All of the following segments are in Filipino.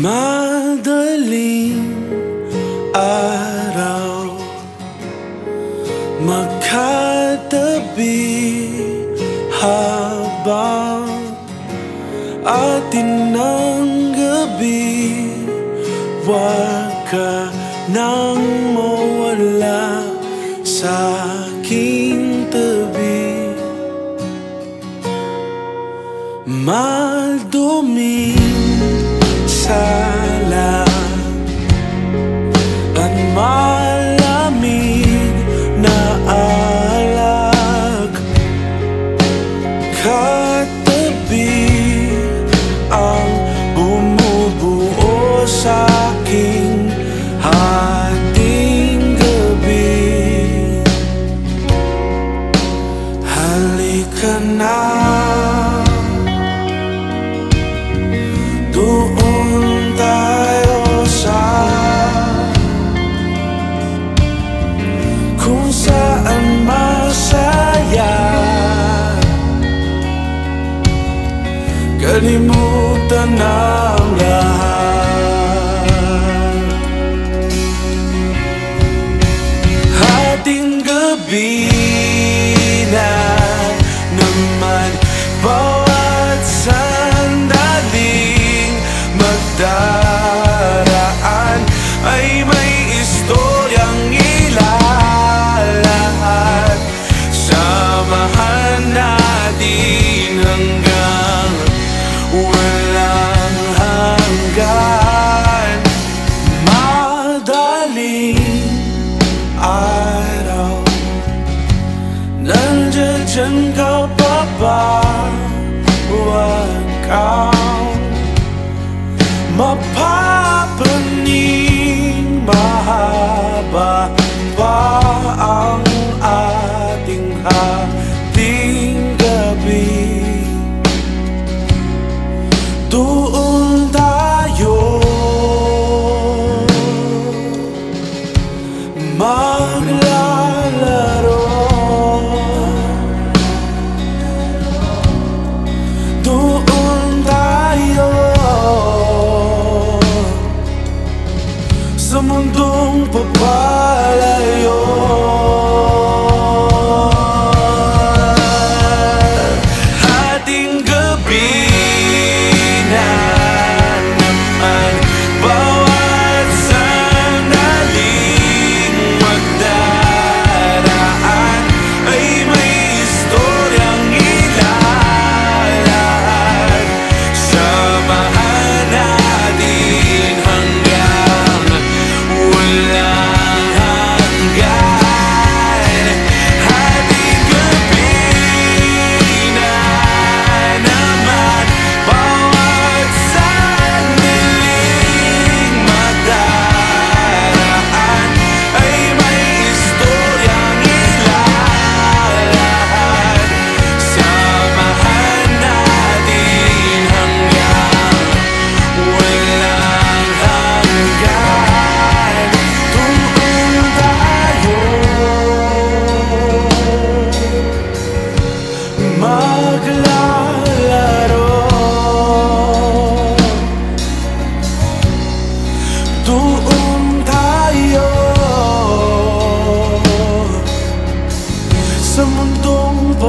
Madaling araw Magkatabi habang atin ng gabi. Huwag nang mawala sa aking tabi. Maduming sala At malamig Bawat sandaling magdaraan Ay may istoryang ilalahat. Samahan natin hanggang walang hanggan. Madaling araw Nandiyan ka pa ba? Huwag kang mapapaning Mahaba pa ang ating hating gabi Doon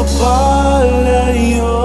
follow you.